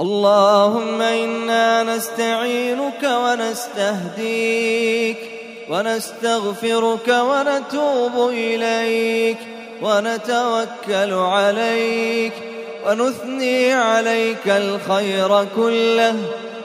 اللهم إنا نستعينك ونستهديك ونستغفرك ونتوب إليك ونتوكل عليك ونثني عليك الخير كله.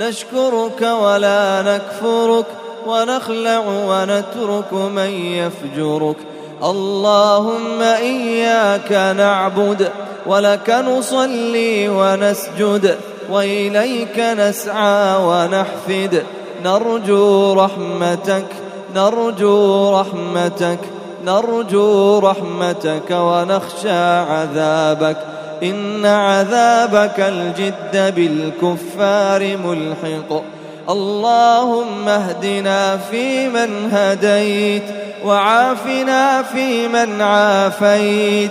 نشكرك ولا نكفرك ونخلع ونترك من يفجرك. اللهم إياك نعبد ولك نصلي ونسجد وإليك نسعى ونحفد. نرجو رحمتك نرجو رحمتك نرجو رحمتك ونخشى عذابك. إن عذابك الجد بالكفار ملحق. اللهم اهدنا فيمن هديت وعافنا فيمن عافيت.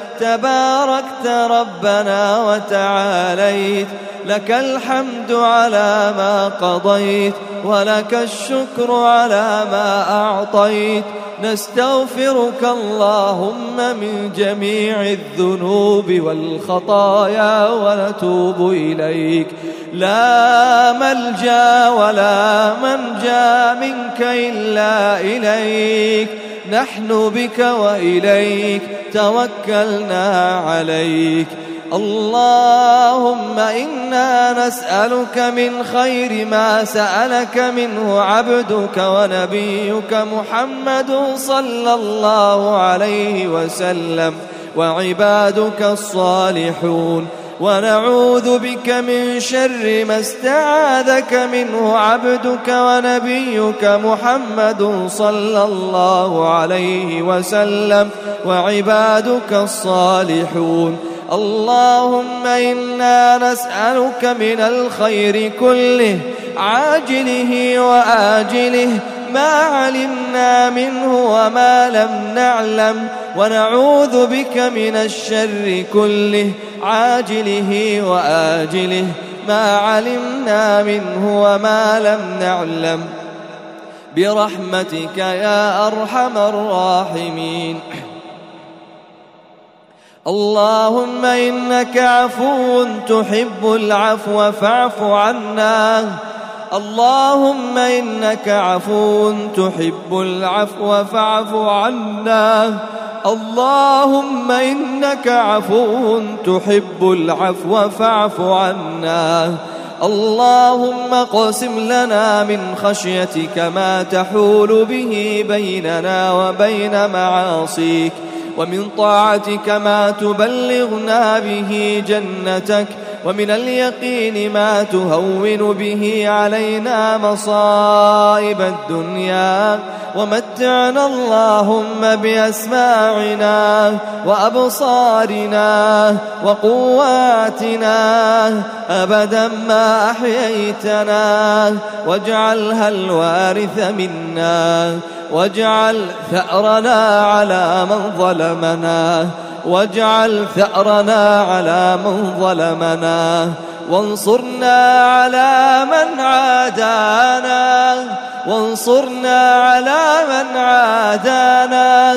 تباركت ربنا وتعاليت. لك الحمد على ما قضيت ولك الشكر على ما أعطيت. نستغفرك اللهم من جميع الذنوب والخطايا ونتوب إليك. لا ملجأ ولا منجأ منك إلا إليك. نحن بك وإليك توكلنا عليك. اللهم إنا نسألك من خير ما سألك منه عبدك ونبيك محمد صلى الله عليه وسلم وعبادك الصالحون. ونعوذ بك من شر ما استعاذك منه عبدك ونبيك محمد صلى الله عليه وسلم وعبادك الصالحون. اللهم إنا نسألك من الخير كله عاجله وآجله ما علمنا منه وما لم نعلم ونعوذ بك من الشر كله. عاجله وآجله ما علمنا منه وما لم نعلم. برحمتك يا أرحم الراحمين. اللهم إنك عفو تحب العفو فاعف عنا. اللهم إنك عفو تحب العفو فاعف عنا. اللهم إنك عفو تحب العفو فاعف عنا. اللهم اقسم لنا من خشيتك ما تحول به بيننا وبين معاصيك ومن طاعتك ما تبلغنا به جنتك ومن اليقين ما تهون به علينا مصائب الدنيا ومتعنا اللهم بأسماعنا وأبصارنا وقواتنا أبدا ما أحييتنا واجعلها الوارث منا واجعل ثأرنا على من ظلمنا واجعل ثأرنا على من ظلمنا وانصرنا على من عادانا وانصرنا على من عادانا.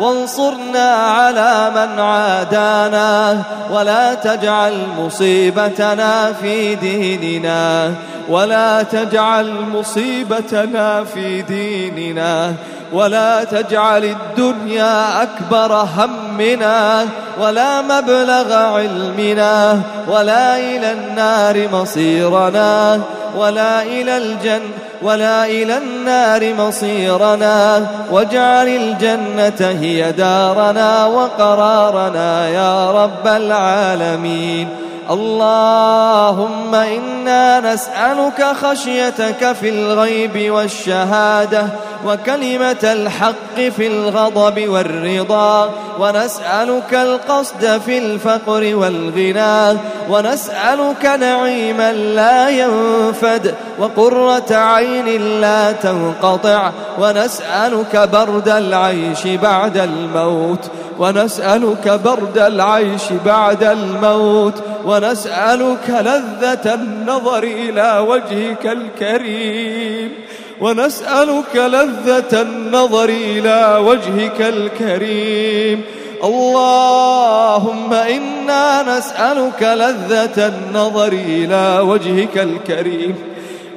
وانصرنا على من عادانا. ولا تجعل مصيبتنا في ديننا. ولا تجعل مصيبتنا في ديننا. ولا تجعل الدنيا أكبر همنا. ولا مبلغ علمنا. ولا إلى النار مصيرنا. ولا إلى الجنة ولا إلى النار مصيرنا واجعل الجنة هي دارنا وقرارنا يا رب العالمين اللهم إنا نسألك خشيتك في الغيب والشهادة وكلمة الحق في الغضب والرضا ونسألك القصد في الفقر والغنى ونسألك نعيما لا ينفد وقرة عين لا تنقطع ونسألك برد العيش بعد الموت ونسألك برد العيش بعد الموت ونسألك لذة النظر إلى وجهك الكريم. ونسألك لذة النظر إلى وجهك الكريم. اللهم إنا نسألك لذة النظر إلى وجهك الكريم.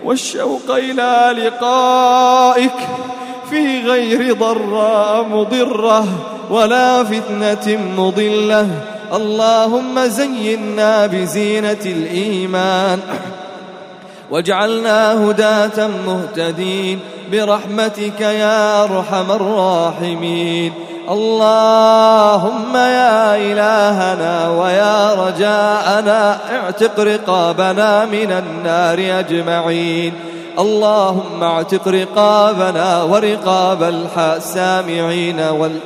والشوق إلى لقائك في غير ضراء مضرة ولا فتنة مضلة. اللهم زينا بزينة الإيمان. واجعلنا هداة مهتدين. برحمتك يا أرحم الراحمين. اللهم يا إلهنا ويا رجاءنا اعتق رقابنا من النار أجمعين. اللهم اعتق رقابنا ورقاب السامعين وال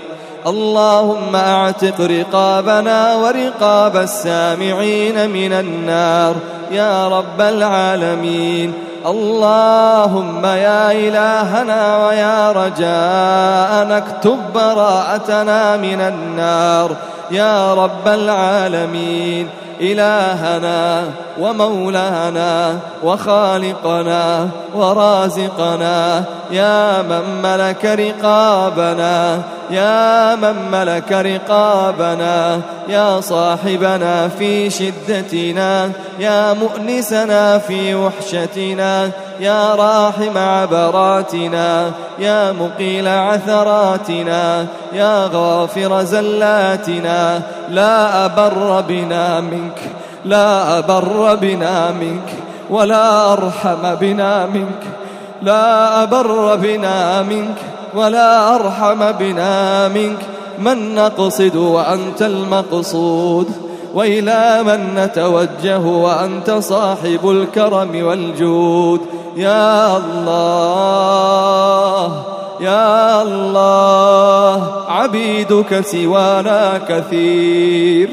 اللهم اعتق رقابنا ورقاب السامعين من النار. يا رب العالمين. اللهم يا إلهنا ويا رجاءنا اكتب براءتنا من النار. يا رب العالمين. إلهنا ومولانا وخالقنا ورازقنا. يا من ملك رقابنا يا من ملك رقابنا يا صاحبنا في شدتنا يا مؤنسنا في وحشتنا يا راحم عبراتنا يا مقيل عثراتنا يا غافر زلاتنا لا أبر بنا منك لا أبر بنا منك ولا أرحم بنا منك لا أبر بنا منك ولا أرحم بنا منك. من نقصد وأنت المقصود وإلى من نتوجه وأنت صاحب الكرم والجود. يا الله يا الله عبيدك سوانا كثير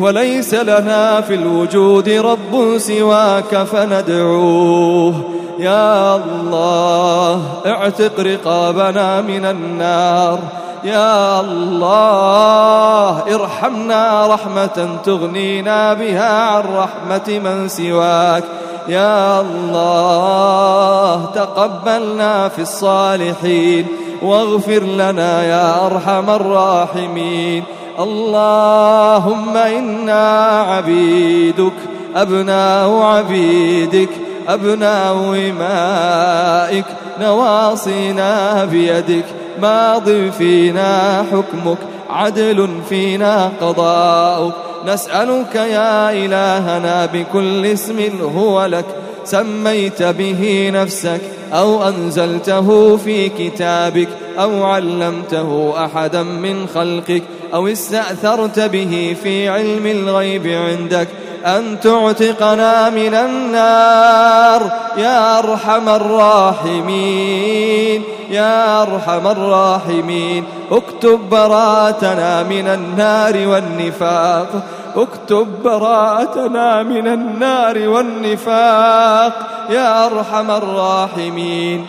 وليس لنا في الوجود رب سواك فندعوه. يا الله اعتق رقابنا من النار. يا الله ارحمنا رحمة تغنينا بها عن رحمة من سواك. يا الله تقبلنا في الصالحين واغفر لنا يا أرحم الراحمين. اللهم إنا عبيدك أبناء عبيدك أبناء إمائك نواصينا بيدك ماض فينا حكمك. عدل فينا قضاؤك. نسألك يا إلهنا بكل اسم هو لك. سميت به نفسك أو أنزلته في كتابك أو علمته أحدا من خلقك أو استأثرت به في علم الغيب عندك. أن تعتقنا من النار يا أرحم الراحمين. يا أرحم الراحمين. اكتب براءتنا من النار والنفاق. اكتب براءتنا من النار والنفاق. يا أرحم الراحمين.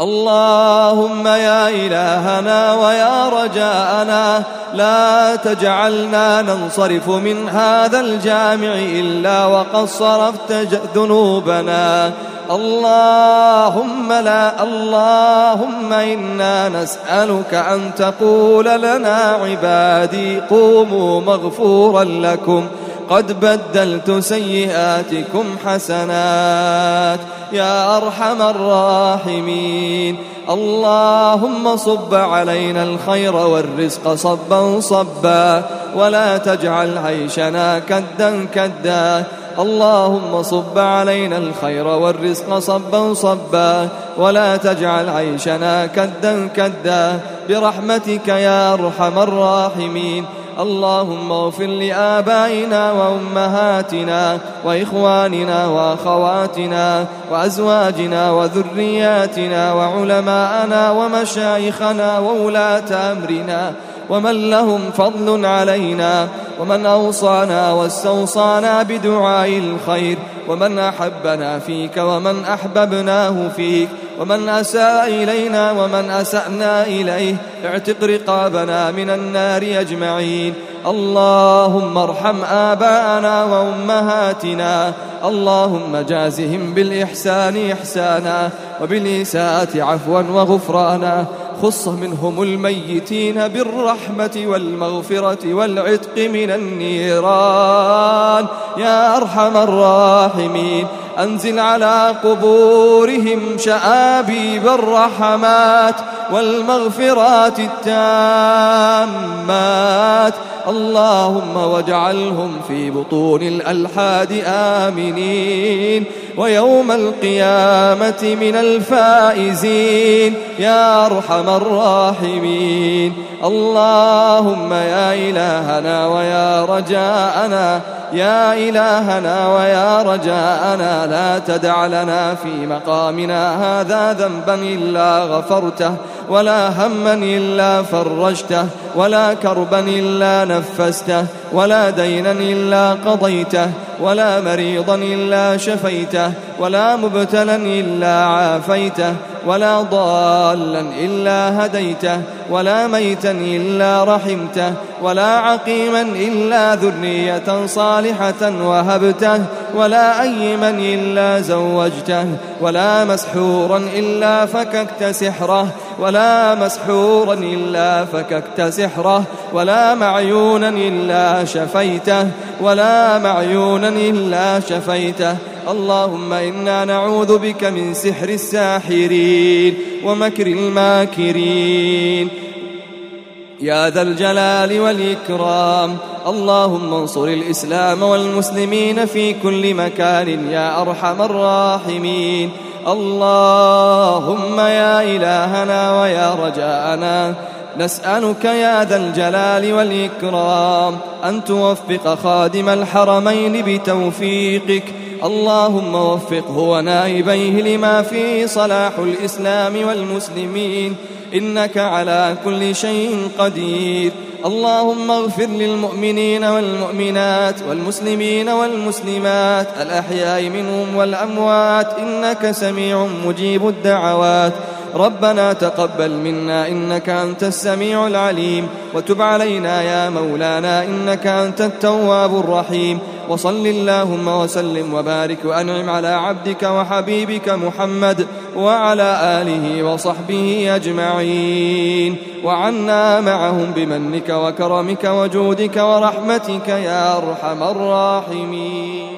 اللهم يا إلهنا ويا رجاءنا لا تجعلنا ننصرف من هذا الجامع إلا وقد صرفت ذنوبنا. اللهم لا اللهم إنا نسألك أن تقول لنا عبادي قوموا مغفورا لكم. قد بدلت سيئاتكم حسنات. يا أرحم الراحمين. اللهم صب علينا الخير والرزق صبا صبا ولا تجعل عيشنا كدا كدا. اللهم صب علينا الخير والرزق صبا صبا ولا تجعل عيشنا كدا كدا. برحمتك يا أرحم الراحمين. اللهم اغفر لآبائنا وأمهاتنا وإخواننا وأخواتنا وأزواجنا وذرياتنا وعلماءنا ومشايخنا وولاة أمرنا. ومن لهم فضل علينا ومن أوصانا واستوصانا بدعاء الخير ومن أحبنا فيك ومن أحببناه فيك ومن أساء إلينا ومن أسأنا إليه اعتق رقابنا من النار أجمعين. اللهم ارحم آباءنا وأمهاتنا. اللهم جازهم بالإحسان إحسانا وبالإساءة عفوا وغفرانا. خص منهم الميتين بالرحمة والمغفرة والعتق من النيران. يا أرحم الراحمين. أنزل على قبورهم شآبيب الرحمات والمغفرات التامات. اللهم واجعلهم في بطون الألحاد آمنين. ويوم القيامة من الفائزين. يا أرحم الراحمين. اللهم يا إلهنا ويا رجاءنا يا إلهنا ويا رجاءنا لا تدع لنا في مقامنا هذا ذنبا إلا غفرته ولا هما إلا فرجته ولا كربا إلا نفسته ولا دينا إلا قضيته. ولا مريضا إلا شفيته ولا مبتلا إلا عافيته ولا ضالا إلا هديته ولا ميتا إلا رحمته ولا عقيما إلا ذرية صالحة وهبته ولا أيما إلا زوجته ولا مسحورا إلا فككت سحره ولا مسحورا إلا فككت سحره ولا معيونا إلا شفيته ولا معيونا إلا شفيته. اللهم إنا نعوذ بك من سحر الساحرين ومكر الماكرين. يا ذا الجلال والإكرام اللهم انصر الإسلام والمسلمين في كل مكان يا أرحم الراحمين. اللهم يا إلهنا ويا رجاءنا نسألك يا ذا الجلال والإكرام أن توفق خادم الحرمين بتوفيقك. اللهم وفقه ونائبيه لما فيه صلاح الإسلام والمسلمين. إنك على كل شيء قدير. اللهم اغفر للمؤمنين والمؤمنات والمسلمين والمسلمات الأحياء منهم والأموات إنك سميع مجيب الدعوات. ربنا تقبل منا إنك أنت السميع العليم وتب علينا يا مولانا إنك أنت التواب الرحيم وصل اللهم وسلم وبارك وأنعم على عبدك وحبيبك محمد وعلى آله وصحبه أجمعين وعنا معهم بمنك وكرمك وجودك ورحمتك يا أرحم الراحمين